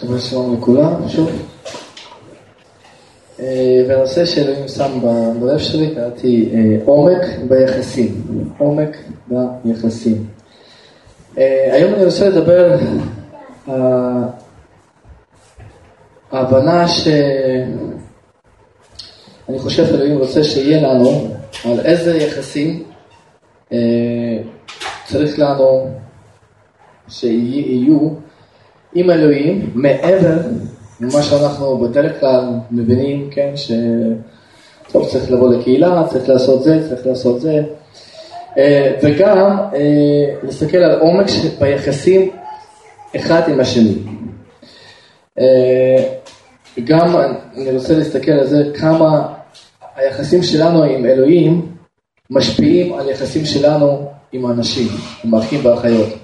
שבת שלום לכולם, שוב. אה, והנושא שאלוהים שם בלב שלי, קראתי אה, עומק ביחסים. עומק ביחסים. אה, היום אני רוצה לדבר על ההבנה שאני חושב שאלוהים רוצה שיהיה לנו, על איזה יחסים צריך לנו שיהיו עם אלוהים מעבר למה שאנחנו בדרך כלל מבינים, כן, שטוב, צריך לבוא לקהילה, צריך לעשות זה, צריך לעשות זה, אה, וגם אה, להסתכל על עומק ביחסים אחד עם השני. אה, גם אני רוצה להסתכל על זה כמה היחסים שלנו עם אלוהים משפיעים על יחסים שלנו עם האנשים, עם האחים והאחיות.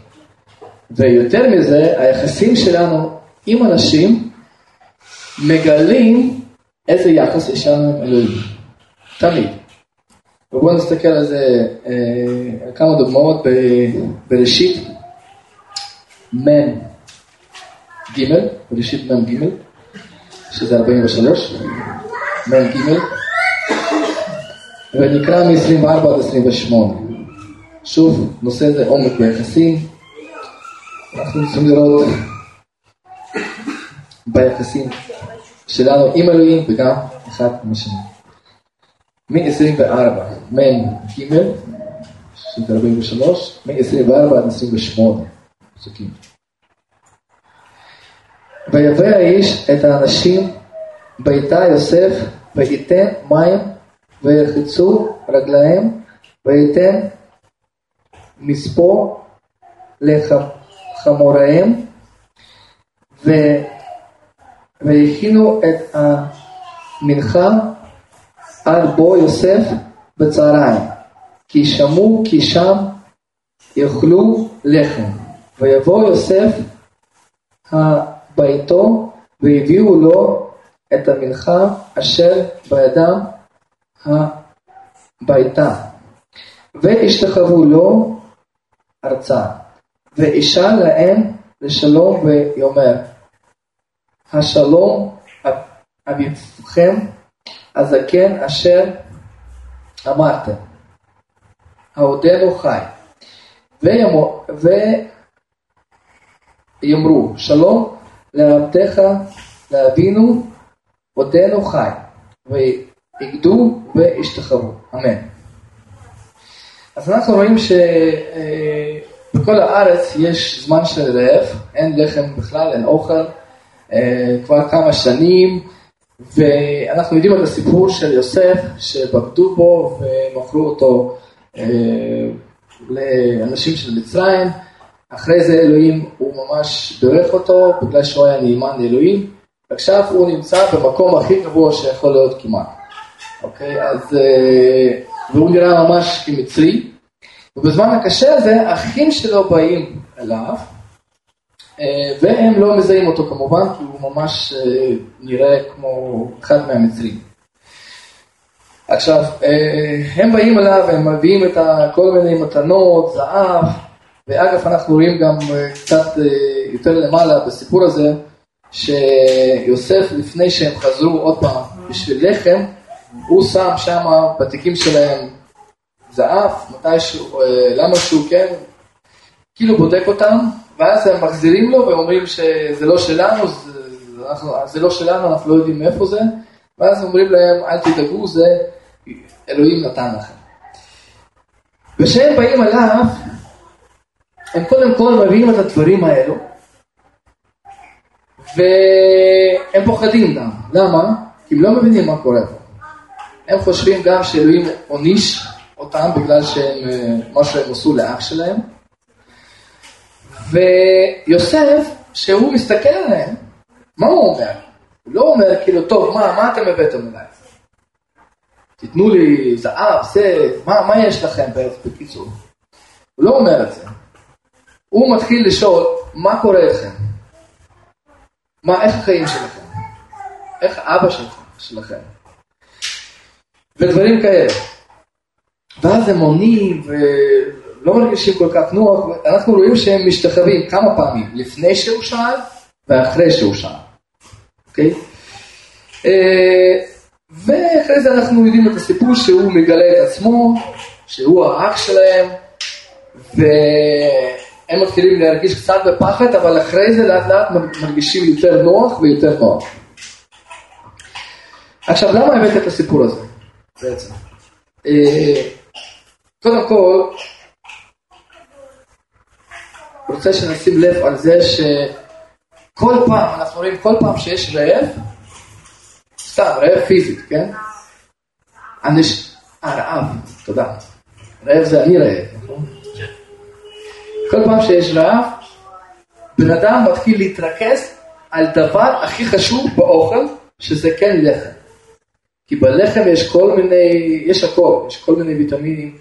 ויותר מזה, היחסים שלנו עם אנשים מגלים איזה יחס יש לנו עם אלוהים. תמיד. ובואו נסתכל על זה, אה, על כמה דוגמאות בראשית מ' ג', בראשית מ' ג', שזה 43, מ' ג', ונקרא מ-24 עד 28. שוב, נושא זה עומק ביחסים, אנחנו צריכים לראות ביחסים שלנו עם אלוהים וגם אחד עם השני. מ-24, מ"ג, שזה 43, מ-24 עד 28, פסוקים. ויבא האיש את האנשים ביתה יוסף וייתן מים וירחצו רגליהם וייתן מספור לחם חמוריהם, ו... והכינו את המנחה על בו יוסף בצהריים, כי שמעו כי שם יאכלו לחם. ויבוא יוסף הביתו והביאו לו את המנחה אשר בידם הביתה. והשתחוו לו ארצה. ואישה להם לשלום ויאמר, השלום אביבכם הזקן אשר אמרתם, העודנו חי. ויאמרו, שלום לעבדך לאבינו עודנו חי, ויגדו וישתחוו. אמן. אז אנחנו רואים ש... בכל הארץ יש זמן של רעב, אין לחם בכלל, אין אוכל, אה, כבר כמה שנים, ואנחנו יודעים את הסיפור של יוסף, שבגדו בו ומכרו אותו אה, לאנשים של מצרים, אחרי זה אלוהים, הוא ממש בירך אותו, בגלל שהוא היה נאמן לאלוהים, ועכשיו הוא נמצא במקום הכי גבוה שיכול להיות כמעט, אוקיי? אז, אה, והוא נראה ממש כמצרי. ובזמן הקשה הזה, האחים שלו באים אליו, אה, והם לא מזהים אותו כמובן, כי הוא ממש אה, נראה כמו אחד מהמצרים. עכשיו, אה, הם באים אליו, הם מביאים את כל מיני מתנות, זהב, ואגב, אנחנו רואים גם קצת יותר למעלה בסיפור הזה, שיוסף, לפני שהם חזרו עוד פעם בשביל לחם, הוא שם שם בתיקים שלהם זהב, מתישהו, אה, למה שהוא כן, כאילו בודק אותם, ואז הם מחזירים לו ואומרים שזה לא שלנו, זה, זה לא שלנו, אנחנו לא יודעים מאיפה זה, ואז אומרים להם, אל תדאגו, זה אלוהים נתן לכם. וכשהם באים עליו, הם קודם כל מביאים את הדברים האלו, והם פוחדים גם. למה? כי הם לא מבינים מה קורה פה. הם חושבים גם שאלוהים עוניש אותם בגלל שהם, אה, מה שהם עשו לאח שלהם. ויוסף, שהוא מסתכל עליהם, מה הוא אומר? הוא לא אומר כאילו, טוב, מה, מה אתם הבאתם אליי? תיתנו לי זהב, זה, מה, מה יש לכם בקיצור? הוא לא אומר את זה. הוא מתחיל לשאול, מה קורה לכם? מה, איך החיים שלכם? איך אבא שלכם? שלכם? ודברים כאלה. ואז הם עונים ולא מרגישים כל כך נוח, אנחנו רואים שהם משתחווים כמה פעמים, לפני שהוא שאל ואחרי שהוא שם, אוקיי? אה, ואחרי זה אנחנו יודעים את הסיפור שהוא מגלה את עצמו, שהוא האח שלהם, והם מתחילים להרגיש קצת בפחד, אבל אחרי זה לאט לאט מרגישים יותר נוח ויותר נוח. עכשיו, למה הבאת את הסיפור הזה בעצם? קודם כל, רוצה שנשים לב על זה שכל פעם, אנחנו רואים כל פעם שיש רעב, סתם, רעב פיזית, כן? אנש... אה, רעב, תודה. רעב זה אני רעב, נכון? כל פעם שיש רעב, בן אדם מתחיל להתרכז על דבר הכי חשוב באוכל, שזה כן לחם. כי בלחם יש כל מיני, יש הכל, יש כל מיני ויטמינים,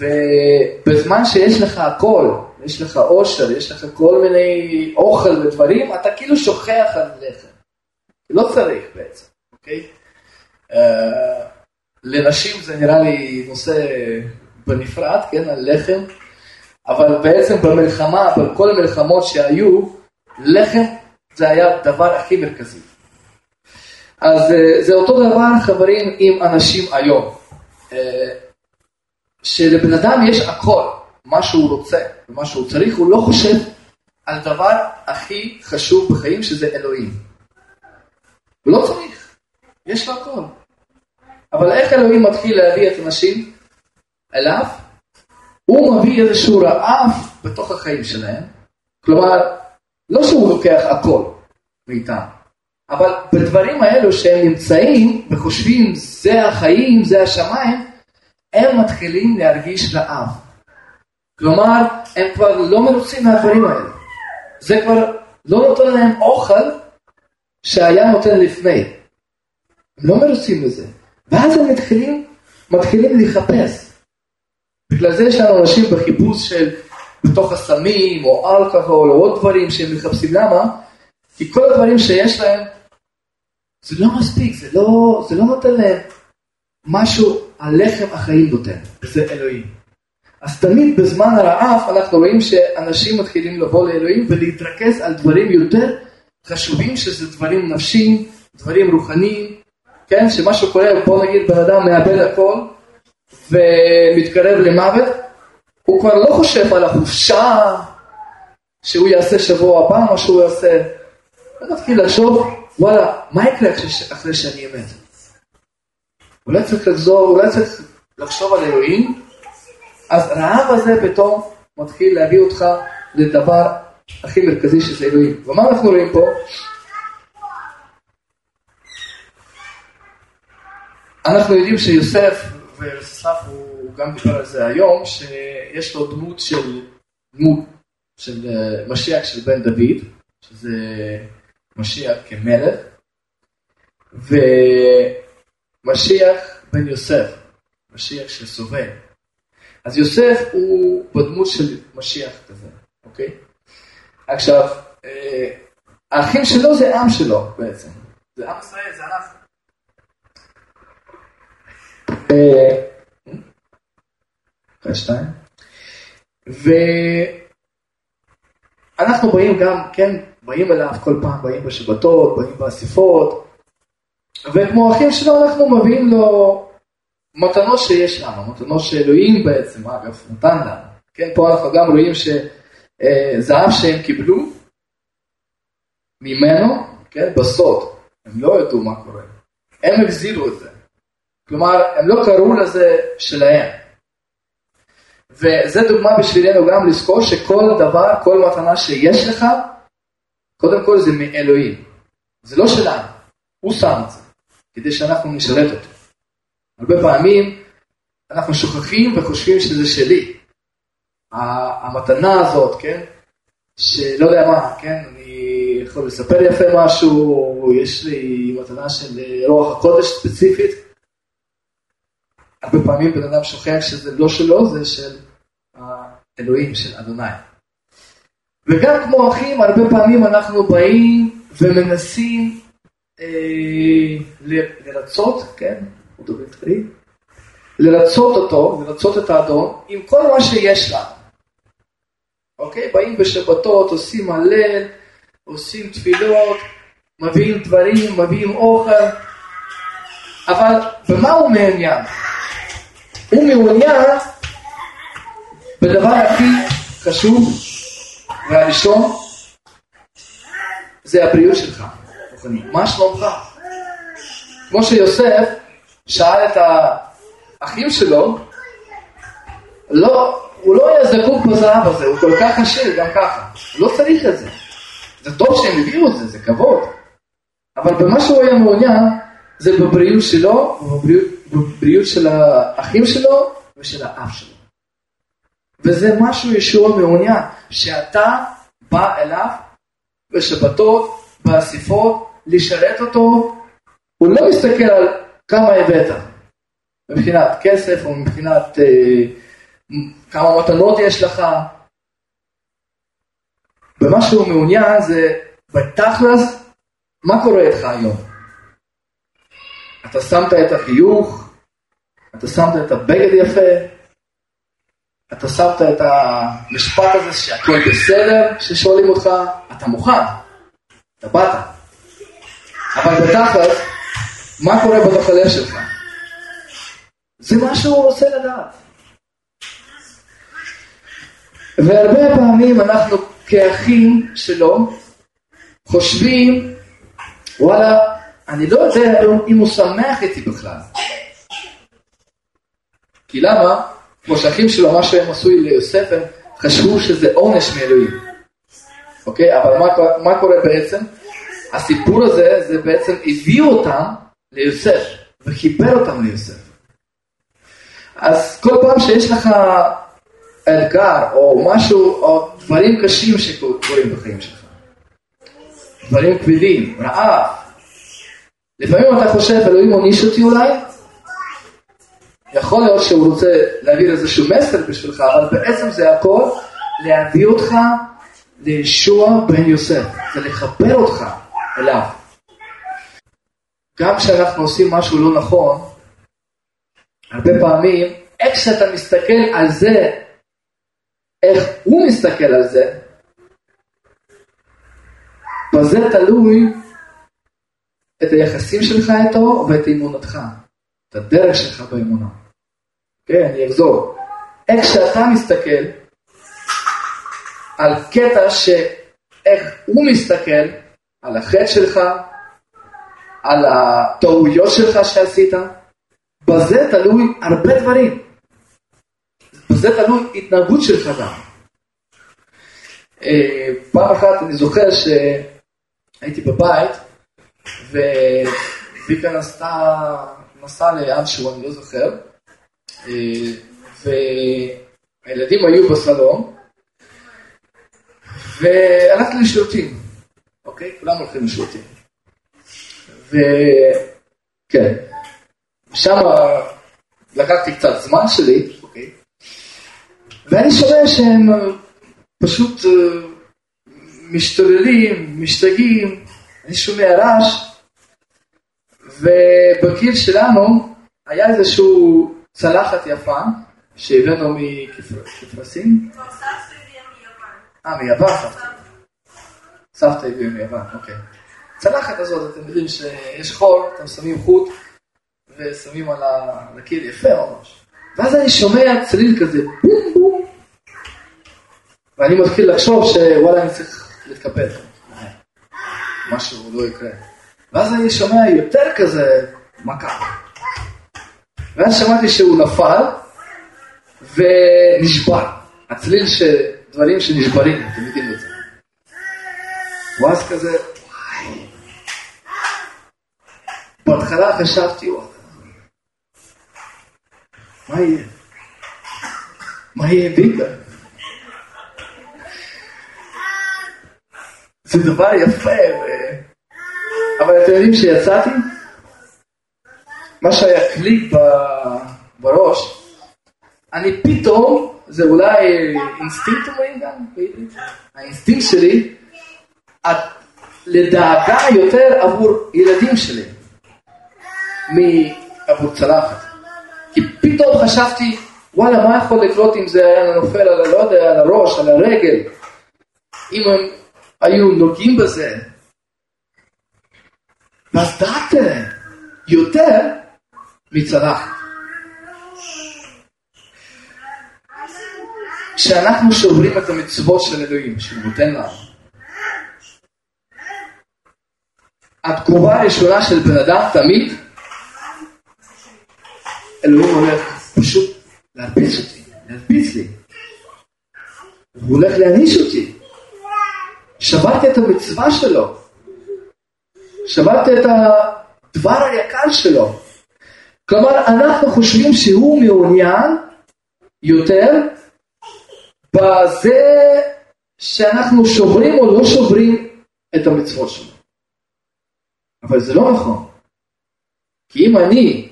ובזמן שיש לך הכל, יש לך עושר, יש לך כל מיני אוכל ודברים, אתה כאילו שוכח על לחם. לא צריך בעצם, אוקיי? Uh, לנשים זה נראה לי נושא בנפרד, כן, על לחם, אבל בעצם במלחמה, בכל המלחמות שהיו, לחם זה היה הדבר הכי מרכזי. אז uh, זה אותו דבר, חברים, עם אנשים היום. Uh, שלבן אדם יש הכל, מה שהוא רוצה ומה שהוא צריך, הוא לא חושב על דבר הכי חשוב בחיים שזה אלוהים. הוא לא צריך, יש לו הכל. אבל איך אלוהים מתחיל להביא את האנשים אליו? הוא מביא איזשהו רעב בתוך החיים שלהם. כלומר, לא שהוא לוקח הכל מאיתם, אבל בדברים האלו שהם נמצאים וחושבים זה החיים, זה השמיים, הם מתחילים להרגיש רעב. כלומר, הם כבר לא מרוצים מהדברים האלה. זה כבר לא נותן להם אוכל שהיה נותן לפני. הם לא מרוצים מזה. ואז הם מתחילים, מתחילים לחפש. בגלל זה יש לנו אנשים בחיפוש של בתוך הסמים או אלכוהול או עוד דברים שהם מחפשים. למה? כי כל הדברים שיש להם זה לא מספיק, זה לא, זה לא נותן להם משהו הלחם החיים נותן, וזה אלוהים. אז תמיד בזמן הרעב אנחנו רואים שאנשים מתחילים לבוא לאלוהים ולהתרכז על דברים יותר חשובים, שזה דברים נפשיים, דברים רוחניים, כן, שמשהו קורה, בוא נגיד בן אדם מאבד הכל ומתקרב למוות, הוא כבר לא חושב על החופשה שהוא יעשה שבוע הבא, מה שהוא יעשה. הוא מתחיל לחשוב, וואלה, מה יקרה אחרי שאני אמת? אולי צריך לחזור, אולי צריך לחשוב על אלוהים, אז רעב הזה פתאום מתחיל להביא אותך לדבר הכי מרכזי שזה אלוהים. ומה אנחנו רואים פה? אנחנו יודעים שיוסף, ויוסף הוא גם דיבר על זה היום, שיש לו דמות של, דמות של אה, משיח של בן דוד, שזה משיח כמלך, ו... משיח בן יוסף, משיח שסובל. אז יוסף הוא בדמות של משיח כזה, אוקיי? עכשיו, אה, האחים שלו זה עם שלו בעצם. זה עם ישראל, זה אנחנו. אה, שתיים. ואנחנו באים גם, כן, באים אליו כל פעם, באים בשבתות, באים באספות, וכמו אחים שלו אנחנו מביאים לו מתנות שיש לנו, מתנות שאלוהים בעצם, אגב, נתן לנו. כן, פה אנחנו גם רואים שזהב שהם קיבלו ממנו, כן, בסוד, הם לא ידעו מה קורה. הם החזירו את זה. כלומר, הם לא קראו לזה שלהם. וזה דוגמה בשבילנו גם לזכור שכל דבר, כל מתנה שיש לך, קודם כל זה מאלוהים. זה לא שלנו, הוא שם את זה. כדי שאנחנו נשרת אותו. הרבה פעמים אנחנו שוכחים וחושבים שזה שלי. המתנה הזאת, כן? שלא יודע מה, כן? אני יכול לספר יפה משהו, יש לי מתנה של רוח הקודש ספציפית. הרבה פעמים בן אדם שוכח שזה לא שלו, זה של האלוהים, של אדוני. וגם כמו אחים, הרבה פעמים אנחנו באים ומנסים אה, לרצות, כן, הוא דובר תחילי, לרצות אותו, לרצות את האדון, עם כל מה שיש לנו. אוקיי? באים בשבתות, עושים הלל, עושים תפילות, מביאים דברים, מביאים אוכל, אבל במה הוא מעוניין? הוא מעוניין בדבר הכי חשוב והראשון, זה הבריאות שלך, מה שלומך? כמו שיוסף שאל את האחים שלו, לא, הוא לא היה זקוק בזהב הזה, הוא כל כך עשיר גם ככה, לא צריך את זה. זה טוב שהם הביאו את זה, זה כבוד. אבל במה שהוא היה מעוניין, זה בבריאות שלו, ובבריאות, בבריאות של האחים שלו ושל האף שלו. וזה משהו ישוע מעוניין, שאתה בא אליו בשבתות, באספות, לשרת אותו, הוא לא מסתכל על כמה הבאת, מבחינת כסף או מבחינת אה, כמה מתנות יש לך. ומה שהוא מעוניין זה בתכלס, מה קורה איתך היום? אתה שמת את החיוך, אתה שמת את הבגד יפה, אתה שמת את המשפט הזה שהכל בסדר, כששואלים אותך, אתה מוכן, אתה באת. אבל בתכלס, מה קורה בתוך הלב שלך? זה מה שהוא רוצה לדעת. והרבה פעמים אנחנו כאחים שלו חושבים, וואלה, אני לא יודע אם הוא שמח איתי בכלל. כי למה? כמו שאחים שלו, מה שהם עשו ליוסף, הם חשבו שזה עונש מאלוהים. אוקיי? אבל מה, מה קורה בעצם? הסיפור הזה, זה בעצם הביאו אותם ליוסף, וחיבר אותם ליוסף. אז כל פעם שיש לך אתגר, או משהו, או דברים קשים שקורים בחיים שלך, דברים כבדים, רעב, לפעמים אתה חושב, אלוהים עוניש אותי אולי, יכול להיות שהוא רוצה להעביר איזשהו מסר בשבילך, אבל בעצם זה הכל להביא אותך לישוע בן יוסף, זה לחבר אותך אליו. גם כשאנחנו עושים משהו לא נכון, הרבה פעמים, איך שאתה מסתכל על זה, איך הוא מסתכל על זה, בזה תלוי את היחסים שלך איתו ואת אמונתך, את הדרך שלך באמונה. כן, אני אחזור. איך שאתה מסתכל על קטע שאיך הוא מסתכל על החטא שלך, על הטעויות שלך שעשית, בזה תלוי הרבה דברים. בזה תלוי התנהגות שלך גם. אה, פעם אחת אני זוכר שהייתי בבית וויקה נסע, נסע לאנשהו, אני לא זוכר, אה, והילדים היו בסלון והלכתי לשירותים, אוקיי? כולם הולכים לשירותים. וכן, שם לקחתי קצת זמן שלי, אוקיי? ואני שומע שהם פשוט אה, משתוללים, משתגעים, אני שומע רעש, ובגיל שלנו היה איזשהו צלחת יפה שהבאנו מכפרסים. אה, מיוון סבתא. הביאה מיוון, אוקיי. צלחת הזאת, אתם יודעים שיש חור, אתם שמים חוט ושמים על הקיר יפה ממש. ואז אני שומע צליל כזה, בום בום. ואני מתחיל לחשוב שוואלה אני צריך להתקפל. משהו לא יקרה. ואז אני שומע יותר כזה מכה. ואז שמעתי שהוא נפל ונשבר. הצליל של דברים שנשברים, אתם יודעים את זה. ואז כזה, וואי. בהתחלה חשבתי, וואי, מה יהיה? מה יהיה ביקה? זה דבר יפה, ו... אבל אתם יודעים שיצאתי? מה שהיה קליק בראש, אני פתאום, זה אולי אינסטינקט אומרים גם האינסטינקט שלי, לדאגה יותר עבור ילדים שלי, מעבור צלחת. כי פתאום חשבתי, וואלה, מה יכול לקרות אם זה היה נופל על, לא יודע, על הראש, על הרגל? אם הם היו נוגעים בזה, ואז דעתם יותר מצלחת. כשאנחנו שוברים את המצוות של אלוהים, שהוא נותן לנו, התגובה הראשונה של בן אדם תמיד, אלוהים הולך פשוט להרביץ אותי, להרביץ לי. הוא הולך להעניש אותי. שברתי את המצווה שלו. שברתי את הדבר היקר שלו. כלומר, אנחנו חושבים שהוא מעוניין יותר בזה שאנחנו שוברים או לא שוברים את המצוות שלו. אבל זה לא נכון. כי אם אני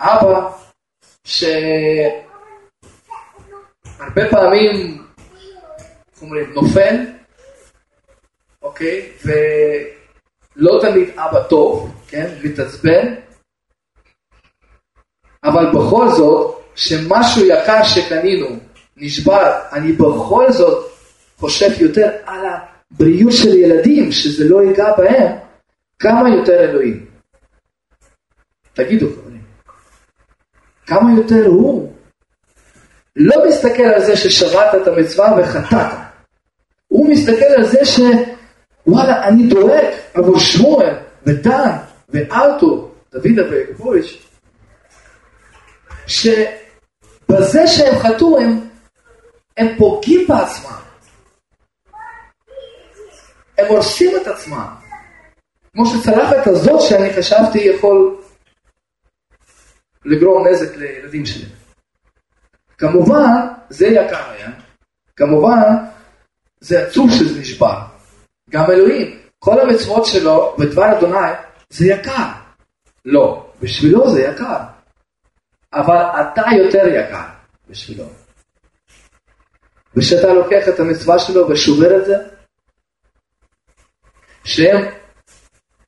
אבא שהרבה פעמים, איך אומרים, נופל, אוקיי, ולא תמיד אבא טוב, כן, מתעצבן, אבל בכל זאת, שמשהו יקר שקנינו נשבר, אני בכל זאת חושב יותר על הבריאות של ילדים, שזה לא ייגע בהם, כמה יותר אלוהים. תגידו חברים, כמה יותר הוא? לא מסתכל על זה ששברת את המצווה וחטאת. הוא מסתכל על זה שוואלה, אני דואג עבור שמואל ודן ואלטו, דוד אביגבוביץ', שבזה שהם חטאו הם, הם פוגעים בעצמם. הם הורסים את עצמם. כמו שצלחת הזאת שאני חשבתי יכול לגרום נזק לילדים שלי. כמובן, זה יקר היה, כמובן, זה עצוב שזה נשבר. גם אלוהים, כל המצוות שלו ודבר אדוני זה יקר. לא, בשבילו זה יקר. אבל אתה יותר יקר בשבילו. ושאתה לוקח את המצווה שלו ושובר את זה, שהם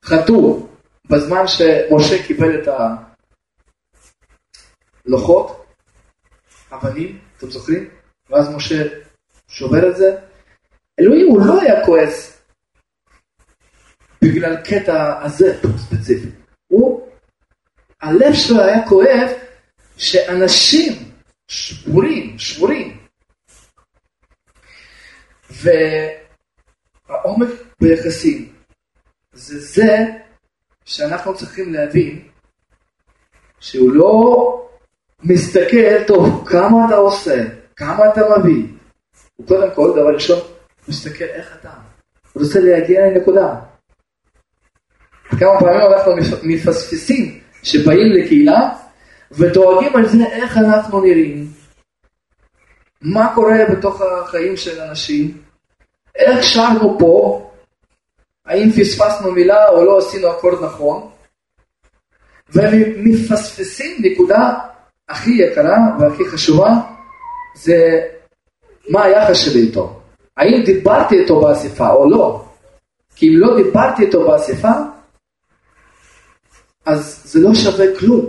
חטאו בזמן שמשה קיבל את הלוחות, אבנים, אתם זוכרים? ואז משה שובר את זה. אלוהים הוא לא היה כועס בגלל קטע הזה ספציפי. הוא, הלב שלו היה כואב שאנשים שבורים, שבורים. והעומק ביחסים זה זה שאנחנו צריכים להבין שהוא לא מסתכל, טוב, כמה אתה עושה, כמה אתה מביא. הוא קודם כל, דבר ראשון, מסתכל איך אתה. הוא רוצה להגיע לנקודה. כמה פעמים אנחנו מפספסים שבאים לקהילה ודואגים על זה איך אנחנו נראים, מה קורה בתוך החיים של אנשים, איך שרנו פה, האם פספסנו מילה או לא עשינו אקורד נכון, ומפספסים נקודה הכי יקרה והכי חשובה, זה מה היחס שלי איתו. האם דיברתי איתו באספה או לא? כי אם לא דיברתי איתו באספה, אז זה לא שווה כלום.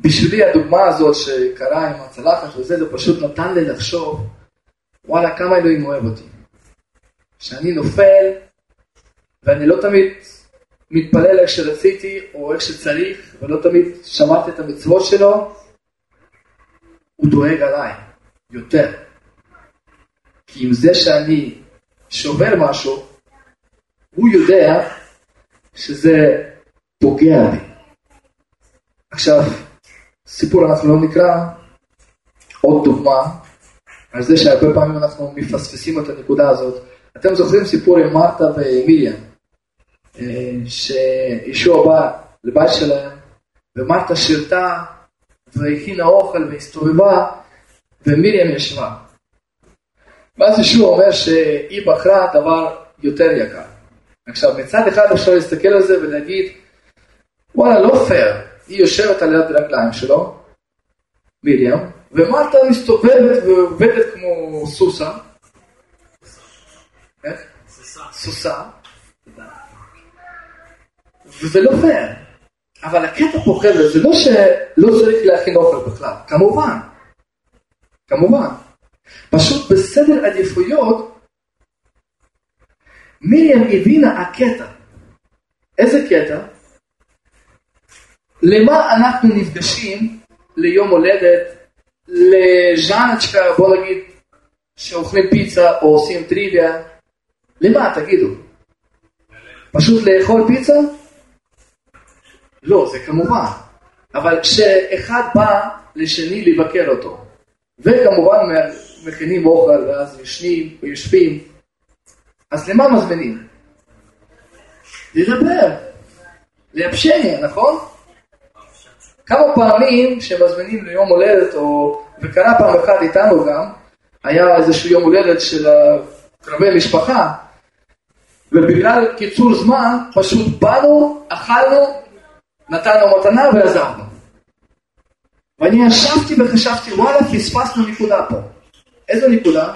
ובשבילי הדוגמה הזאת שקרה עם הצלחת וזה, זה פשוט נתן לי לחשוב וואלה, כמה אלוהים אוהב אותי. שאני נופל, ואני לא תמיד מתפלל איך שרציתי, או איך שצריך, ולא תמיד שמעתי את המצוות שלו, הוא דואג עליי, יותר. כי עם זה שאני שובר משהו, הוא יודע שזה פוגע בי. עכשיו, סיפור אנחנו לא נקרא, עוד דוגמה, על זה שהרבה פעמים אנחנו מפספסים את הנקודה הזאת. אתם זוכרים סיפור עם מרתה ומיליאם, אה, שישוע בא לבית שלהם, ומרתה שירתה והכינה אוכל והסתובבה, ומיליאם ישבה. ואז ישוע אומר שהיא בחרה דבר יותר יקר. עכשיו, מצד אחד אפשר להסתכל על זה ולהגיד, וואלה, לא פייר, היא יושבת על יד הרגליים שלו, מיליאם, ומטה מסתובבת ועובדת כמו סוסה. איך? סוסה. וזה לא פייר. אבל הקטע פה חבר'ה זה לא שלא צריך להכין אוכל בכלל, כמובן. כמובן. פשוט בסדר עדיפויות, מרים הבינה הקטע. איזה קטע? למה אנחנו נפגשים ליום הולדת, לז'אנצ'קה, בוא נגיד, שאוכלים פיצה או עושים טריוויה, למה תגידו? פשוט לאכול פיצה? לא, זה כמובן. אבל כשאחד בא לשני לבקר אותו, וכמובן מכינים אוכל ואז ישנים ויושבים, אז למה מזמינים? לדבר, לאפשניה, נכון? כמה פעמים שמזמינים ליום הולדת, או, וקרה פעם אחת איתנו גם, היה איזשהו יום הולדת של קרובי משפחה, ובגלל קיצור זמן פשוט באנו, אכלנו, נתנו מתנה ועזבנו. ואני ישבתי וחשבתי, וואלה, פספסנו נקודה פה. איזו נקודה?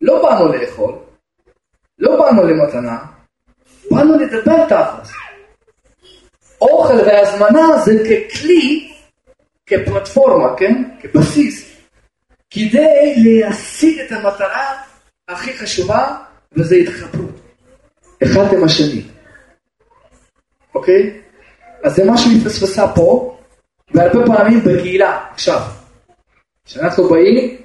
לא באנו לאכול, לא באנו למתנה, באנו לדבר תכלס. אוכל והזמנה זה ככלי, כפלטפורמה, כן? כבסיס, כדי להשיג את המטרה הכי חשובה, וזה התחברות. אחד עם השני. אוקיי? אז זה משהו שהתפספסה פה, והרבה פעמים בקהילה. עכשיו, כשאנחנו באים,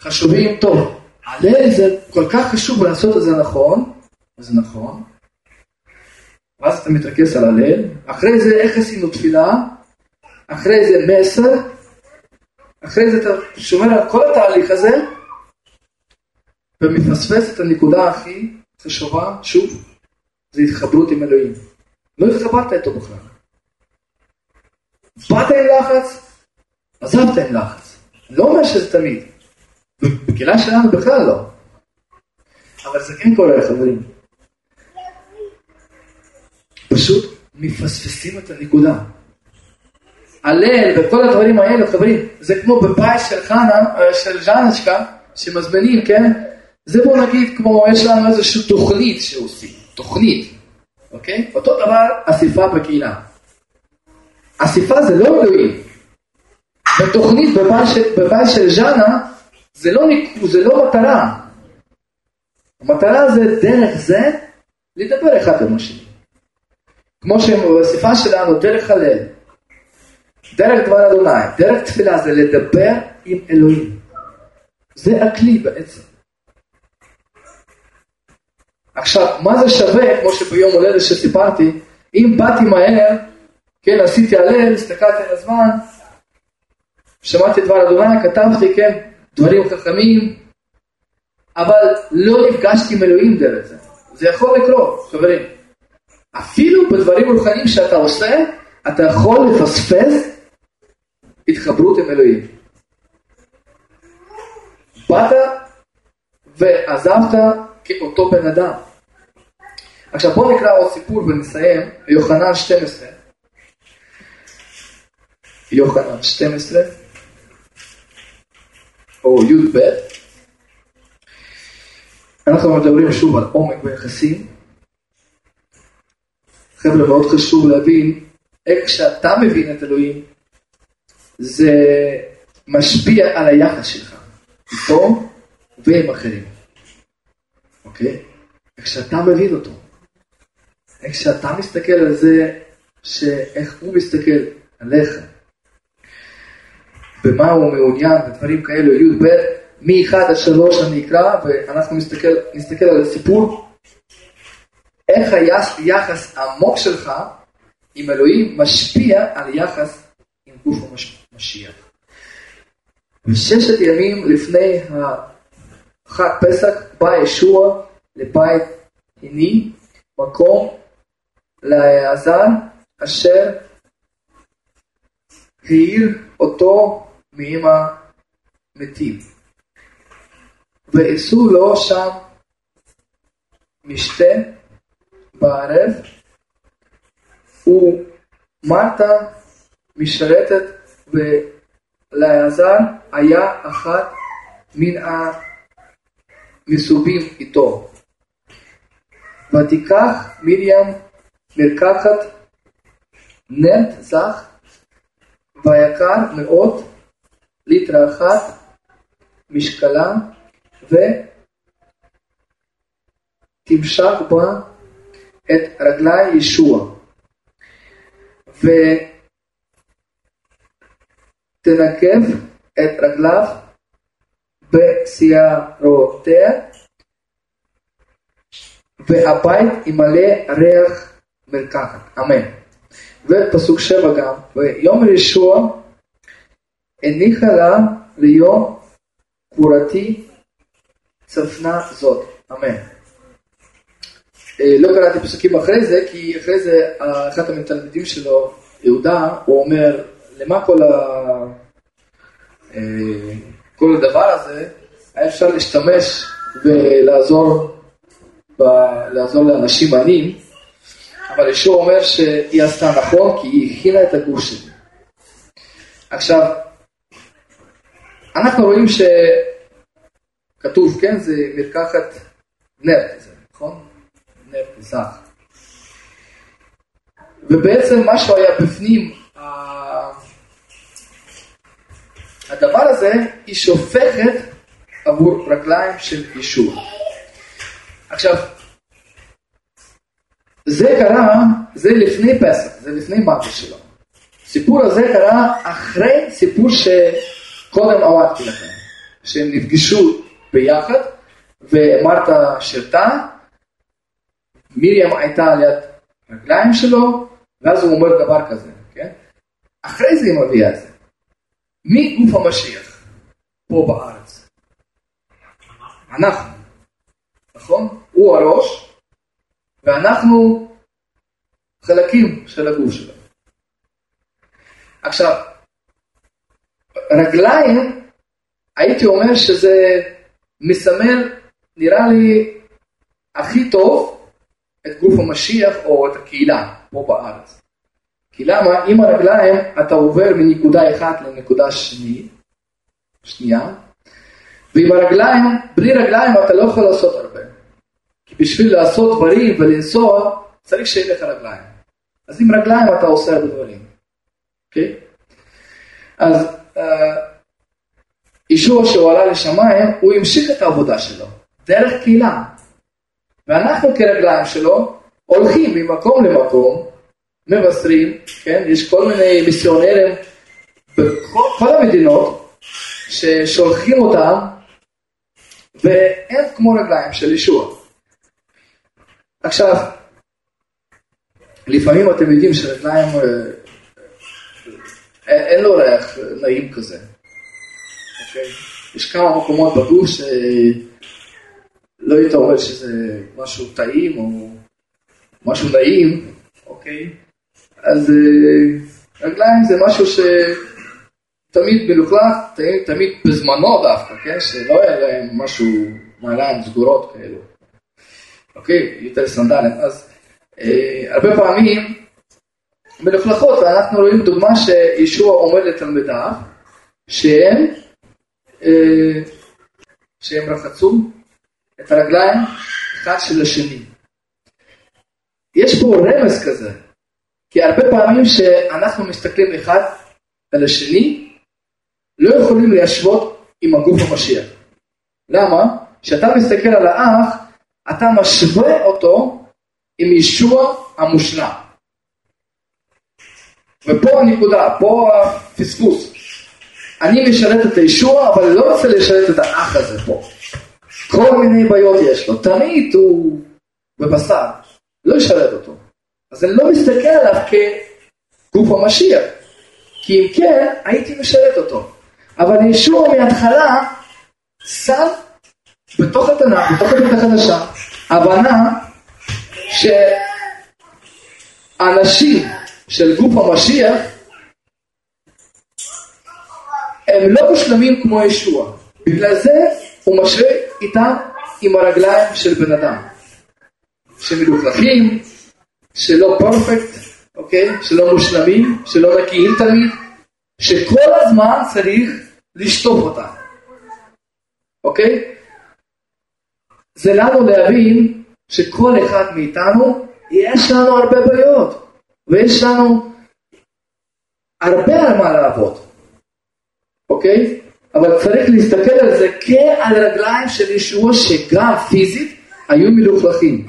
חשובים, טוב, הלל זה כל כך חשוב לעשות את זה נכון, וזה נכון, ואז אתה מתרכז על הלל, אחרי זה איך עשינו תפילה, אחרי זה מסר, אחרי זה אתה שומר על כל התהליך הזה, ומפספס את הנקודה הכי חשובה, שוב, זה התחברות עם אלוהים. לא התחברת איתו בכלל. באת עם לחץ, עזבת עם לחץ. לא אומר שזה תמיד. בקהילה שלנו בכלל לא. אבל זה כן קורה, חברים. פשוט מפספסים את הנקודה. הלל וכל הדברים האלה, חברים, זה כמו בבית של חנה, אה, של ז'אנשקה, שמזמינים, כן? זה בוא נגיד כמו, יש לנו איזושהי תוכנית שעושים, תוכנית, אוקיי? אותו דבר אסיפה בקהילה. אסיפה זה לא אלוהים. בתוכנית בבית של, בבית של ז'אנה, זה לא, זה לא מטרה. המטרה זה דרך זה לדבר אחד עם השני. כמו שבשפה שלנו דרך הלל, דרך דבר אדוני, דרך תפילה זה לדבר עם אלוהים. זה הכלי בעצם. עכשיו, מה זה שווה, כמו שביום הולדת שסיפרתי, אם באתי מהר, כן, עשיתי הלל, הסתכלתי על הזמן, שמעתי דבר אדוני, כתבתי, כן, דברים חכמים, אבל לא נפגשתי עם אלוהים דרך זה. זה יכול לקרות, חברים. אפילו בדברים רוחניים שאתה עושה, אתה יכול לפספס התחברות עם אלוהים. באת ועזבת כאותו בן אדם. עכשיו בואו נקרא עוד סיפור ונסיים, יוחנן 12. יוחנן 12, או י"ב. אנחנו מדברים שוב על עומק ביחסים. חבר'ה, מאוד חשוב להבין איך שאתה מבין את אלוהים, זה משפיע על היחס שלך, איתו ועם אחרים. אוקיי? איך שאתה מבין אותו. איך שאתה מסתכל על זה, שאיך הוא מסתכל עליך. במה הוא מעוניין, ודברים כאלו, י"ב, מ-1 עד 3 אני אקרא, ואנחנו נסתכל, נסתכל על הסיפור, איך היחס העמוק שלך עם אלוהים משפיע על יחס עם גוף המשיח. וששת ימים לפני חג פסח בא ישוע לבית הני, מקום לאלעזר אשר העיר אותו מעם המתים. ועשו לו שם משתה בערב, ומרתה משרתת ולאלעזר היה אחת מן מסובים איתו. ותיקח מרים מרקחת נט זך ויקר מאוד ליטר אחת משקלה ותמשך בה את רגלי ישוע. ותנקב את רגליו בשערותיה, והבית ימלא ריח מרקחת. אמן. ופסוק שבע גם, ויאמר ישוע הניחה לה ליום קבורתי צפנה זאת. אמן. אה, לא קראתי פסוקים אחרי זה, כי אחרי זה אחד המתלמידים שלו, יהודה, הוא אומר, למה כל, ה... אה, כל הדבר הזה, היה אפשר להשתמש ולעזור ב... לעזור לאנשים עניים, אבל ישוע אומר שהיא עשתה נכון כי היא הכינה את הגוף שלי. עכשיו, אנחנו רואים שכתוב, כן, זה מרקחת נר כזה, נכון? נר זך. ובעצם משהו היה בפנים, הדבר הזה, היא שופכת עבור רגליים של ישוע. עכשיו, זה קרה, זה לפני פסח, זה לפני מוות שלו. הסיפור הזה קרה אחרי סיפור שקודם אמרתי לכם, שהם נפגשו ביחד, ומרתה שירתה, מרים הייתה ליד רגליים שלו, ואז הוא אומר דבר כזה, כן? אחרי זה היא מביאה את זה. מי גוף המשיח פה בארץ? אנחנו, נכון? הוא הראש, ואנחנו חלקים של הגוף שלו. עכשיו, רגליים, הייתי אומר שזה מסמל, נראה לי, הכי טוב את גוף המשיח או את הקהילה פה בארץ. כי למה? עם הרגליים אתה עובר מנקודה אחת לנקודה שני, שנייה, ועם הרגליים, בלי רגליים אתה לא יכול לעשות הרבה. כי בשביל לעשות דברים ולנסוע, צריך שיהיה לך רגליים. אז עם רגליים אתה עושה הרבה דברים. אוקיי? אז אה, ישוע שהוא עלה לשמיים, הוא המשיך את העבודה שלו, דרך קהילה. ואנחנו כרגליים שלו הולכים ממקום למקום, מבשרים, כן? יש כל מיני מיסיונרים בכל המדינות ששולחים אותם והם כמו רגליים של ישוע. עכשיו, לפעמים אתם יודעים שרגליים, אה, אה, אין לו ריח נעים כזה. אוקיי? יש כמה מקומות בגוף שלא היית אומר שזה משהו טעים או משהו נעים, אוקיי? אז אה, רגליים זה משהו שתמיד מלוכלך, תמיד, תמיד בזמנו דווקא, כן? שלא היה להם משהו, מעליים סגורות כאלו. אוקיי? יותר סנדלים. אז אה, הרבה פעמים מלוכלכות, ואנחנו רואים דוגמה שישוע אומר לתלמידיו, שהם, אה, שהם רחצו את הרגליים אחד של השני. יש פה רמז כזה, כי הרבה פעמים שאנחנו מסתכלים אחד על השני, לא יכולים להשוות עם הגוף המשיח. למה? כשאתה מסתכל על האח, אתה משווה אותו עם ישוע המושלם. ופה הנקודה, פה הפספוס. אני משרת את הישוע, אבל לא רוצה לשרת את האח הזה פה. כל מיני בעיות יש לו, תמיד הוא בבשר, לא ישרת אותו. אז אני לא מסתכל עליו כגוף המשיח, כי אם כן, הייתי משרת אותו. אבל ישוע מההתחלה שם בתוך התנ"ך, בתוך הברית החדשה, הבנה שאנשים של גוף המשיח הם לא מושלמים כמו ישוע. בגלל זה הוא משווה איתם עם הרגליים של בן אדם. שמלוכלכים, שלא פרפקט, אוקיי? שלא מושלמים, שלא נקיים תמיד, שכל הזמן צריך לשטוף אותם, אוקיי? זה לנו להבין שכל אחד מאיתנו, יש לנו הרבה בעיות, ויש לנו הרבה על מה לעבוד, אוקיי? אבל צריך להסתכל על זה כעל רגליים של ישוע שגם פיזית היו מלוכלכים.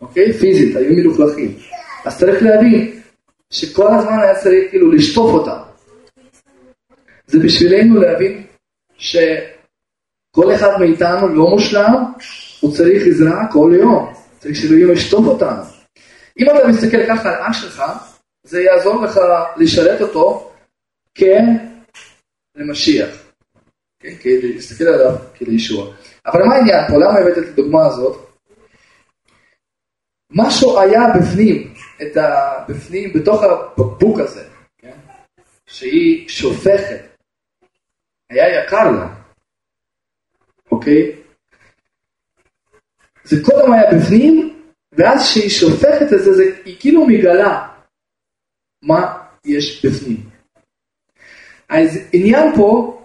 אוקיי? פיזית, היו מלוכלכים. אז צריך להבין שכל הזמן היה צריך כאילו לשטוף אותם. זה בשבילנו להבין שכל אחד מאיתנו לא מושלם, הוא צריך עזרה כל יום. צריך שאלוהים לשטוף אותנו. אם אתה מסתכל ככה על אח שלך, זה יעזור לך לשרת אותו כלמשיח. כן? כדי להסתכל עליו כלישוע. אבל מה העניין פה? למה הבאת את הדוגמה הזאת? משהו היה בפנים, את ה... בפנים, בתוך הבקבוק הזה, כן? שהיא שופכת. היה יקר לה, אוקיי? זה קודם היה בפנים, ואז כשהיא שופכת את זה, זה, היא כאילו מגלה מה יש בפנים. אז עניין פה,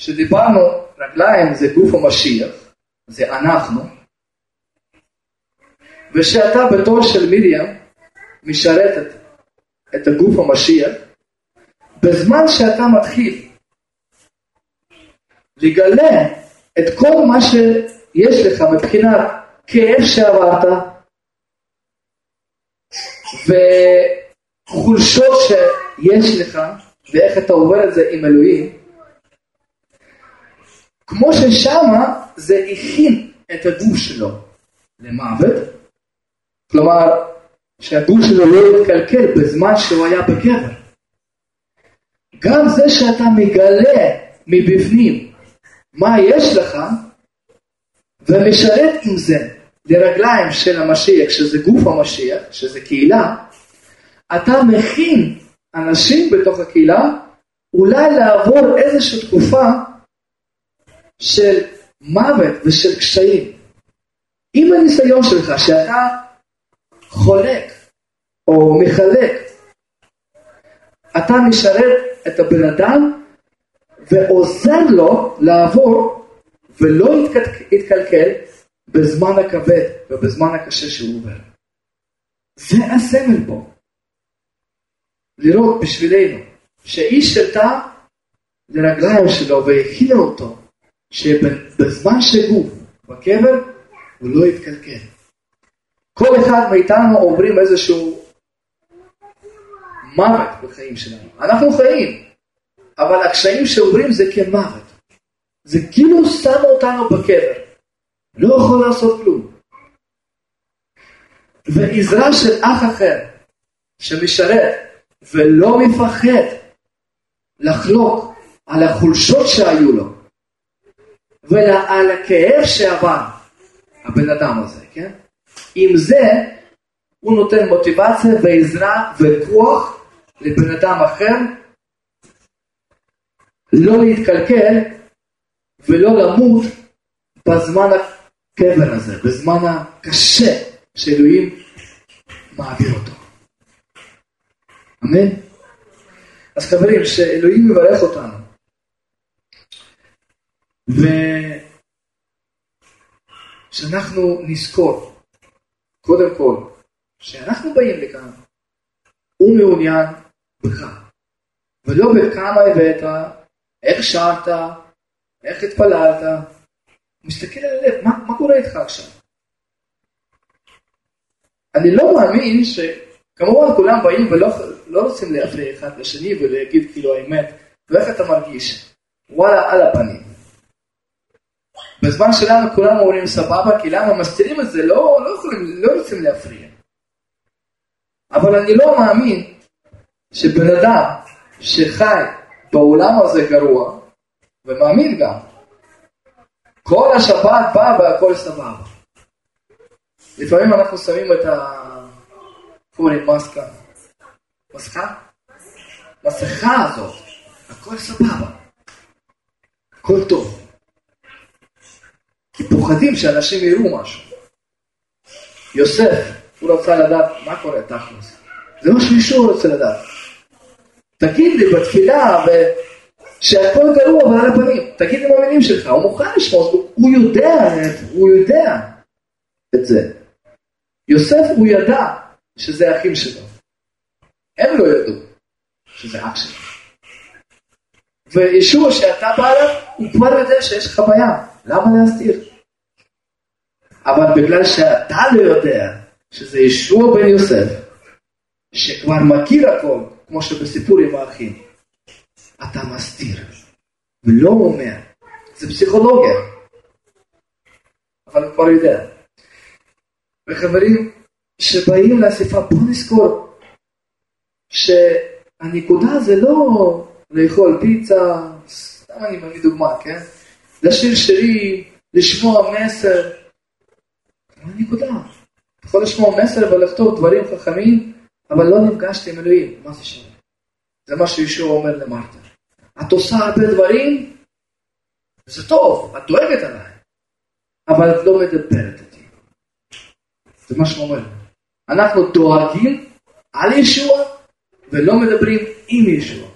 שדיברנו, רגליים זה גוף המשיח, זה אנחנו, ושאתה בתור של מרים משרתת את הגוף המשיח, בזמן שאתה מתחיל לגלה את כל מה שיש לך מבחינת כאב שעברת וחולשות שיש לך ואיך אתה עובר את זה עם אלוהים, כמו ששמה זה הכין את הגוף שלו למוות, כלומר שהגוף שלו לא יתקלקל בזמן שהוא היה בקבר. גם זה שאתה מגלה מבפנים מה יש לך ומשרת עם זה לרגליים של המשיח, שזה גוף המשיח, שזה קהילה, אתה מכין אנשים בתוך הקהילה אולי לעבור איזושהי תקופה של מוות ושל קשיים. עם הניסיון שלך שאתה חולק או מחלק, אתה משרת את הבן אדם ועוזר לו לעבור ולא יתקלקל בזמן הכבד ובזמן הקשה שהוא עובר. זה הסמל פה. לראות בשבילנו שהיא שלטה לרגליים שלו והכינה אותו שבזמן שהוא בקבר הוא לא יתקלקל. כל אחד מאיתנו עוברים איזשהו מוות בחיים שלנו. אנחנו חיים, אבל הקשיים שעוברים זה כמוות. זה כאילו שם אותנו בקבר. לא יכול לעשות כלום. ועזרה של אח אחר שמשרת ולא מפחד לחלוק על החולשות שהיו לו ועל הכאב שעבר הבן אדם הזה, כן? עם זה הוא נותן מוטיבציה ועזרה וכוח לבן אדם אחר לא להתקלקל ולא למות בזמן הקבר הזה, בזמן הקשה שאלוהים מעביר אותו. אמן? אז חברים, שאלוהים יברך אותנו. ושאנחנו נזכור, קודם כל, שאנחנו באים לכאן, הוא מעוניין בך, ולא בכמה הבאת, איך שרת, איך התפללת, מסתכל על הלב, מה, מה קורה איתך עכשיו? אני לא מאמין ש... כמובן כולם באים ולא לא רוצים להפריע אחד לשני ולהגיד כאילו האמת, ואיך אתה מרגיש? וואלה, על הפנים. בזמן שלנו כולם אומרים סבבה, כי למה מסתירים את זה, לא, לא יכולים, לא רוצים להפריע. אבל אני לא מאמין שבן אדם שחי בעולם הזה גרוע, ומאמין גם, כל השבת בא והכל סבבה. לפעמים אנחנו שמים את ה... אומרים מסקה? מסכה? מסכה הזאת, הכל סבבה. הכל טוב. כי פוחדים שאנשים יראו משהו. יוסף, הוא רצה לדעת מה קורה תכלס. זה מה שמישהו רוצה לדעת. תגיד לי בתפילה ו... שהכל גרוע ועל הפנים. תגיד עם המילים שלך, הוא מוכן לשמוע, הוא יודע, הוא יודע את זה. יוסף הוא ידע שזה האחים שלו. הם לא ידעו שזה אח שלו. וישוע שאתה בא אליו, הוא כבר יודע שיש לך בעיה, למה להסתיר? אבל בגלל שאתה לא יודע שזה ישוע בן יוסף, שכבר מכיר הכל, כמו שבסיפור עם האחים, אתה מסתיר, ולא אומר, זה פסיכולוגיה, אבל הוא כבר יודע. וחברים שבאים לאספה, בואו נזכור שהנקודה זה לא לאכול פיצה, סתם אני מביא דוגמה, כן? לשיר שירים, לשמוע מסר, מה הנקודה? אתה יכול לשמוע מסר ולכתוב דברים חכמים, אבל לא נפגשתי עם אלוהים, מה זה שונה? זה מה שישוע אומר למרתה. את עושה הרבה דברים, זה טוב, את דואגת עליי, אבל את לא מדברת איתי. זה מה שהוא אומר. אנחנו דואגים על ישוע ולא מדברים עם ישוע.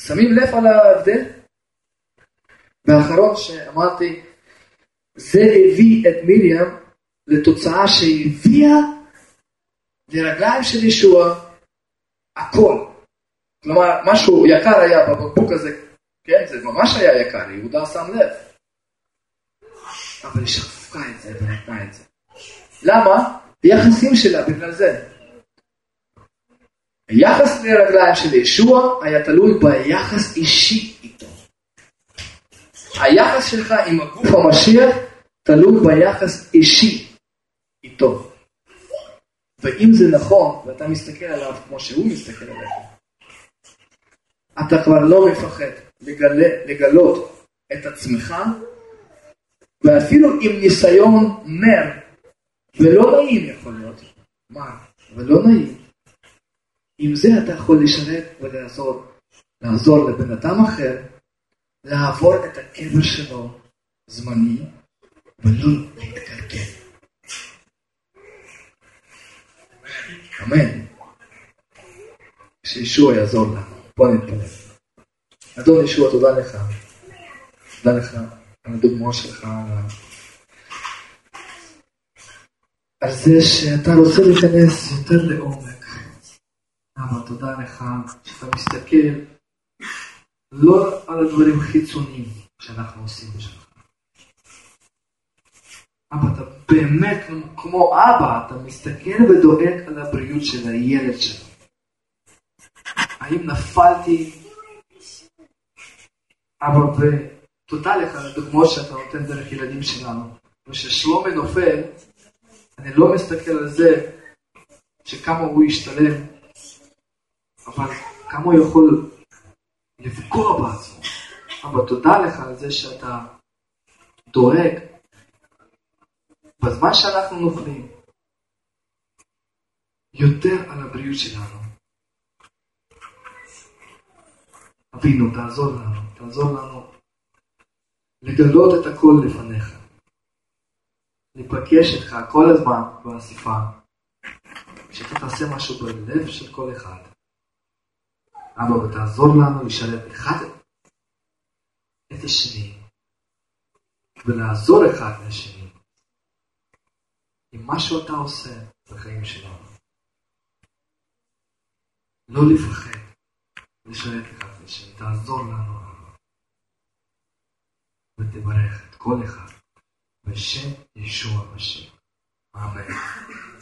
שמים לב על ההבדל? והאחרון שאמרתי, זה הביא את מיריאם לתוצאה שהביאה לרגליים של ישוע הכל. כלומר, משהו יקר היה בבקבוק הזה, כן, זה ממש היה יקר, יהודה שם לב. אבל היא שפכה את זה ונתנה את זה. למה? היחסים שלה בגלל זה. היחס לרגליים של ישוע היה תלוי ביחס אישי איתו. היחס שלך עם הגוף המשיח תלוי ביחס אישי איתו. ואם זה נכון, ואתה מסתכל עליו כמו שהוא מסתכל עליך, אתה כבר לא מפחד לגל... לגלות את עצמך, ואפילו עם ניסיון מר, ולא נעים יכול להיות, מה? ולא נעים. עם זה אתה יכול לשרת ולעזור, לעזור לבן אדם אחר, לעבור את הקבר שלו זמני, ולא להתקלקל. אמן. שישוע יעזור לנו. בוא נתפלל. אדון ישוע, תודה לך. תודה לך על הדוגמאות שלך, על זה שאתה רוצה להיכנס יותר לעומק. אבא, תודה לך שאתה מסתכל לא על הדברים חיצוניים שאנחנו עושים בשבילך. אבא, אתה באמת כמו אבא, אתה מסתכל ודואג על הבריאות של הילד שלו. האם נפלתי? אבא, ותודה לך על הדוגמאות שאתה נותן דרך ילדים שלנו. וכששלומי נופל, אני לא מסתכל על זה שכמה הוא ישתלם, אבל כמה הוא יכול לפגוע בעצמו. אבא, תודה לך על זה שאתה דואג בזמן שאנחנו נופלים, יותר על הבריאות שלנו. אבינו, תעזור לנו, תעזור לנו לגלות את הכל לפניך. להיפגש איתך כל הזמן באספה, שאתה תעשה משהו בלב של כל אחד. אבא, ותעזור לנו לשלב אחד את השני, ולעזור אחד לשני. עם מה שאתה עושה בחיים שלנו. לא לפחד לשרת אחד את השני, תעזור לנו ותברך את כל אחד בשם ישוע המשיח. אמן.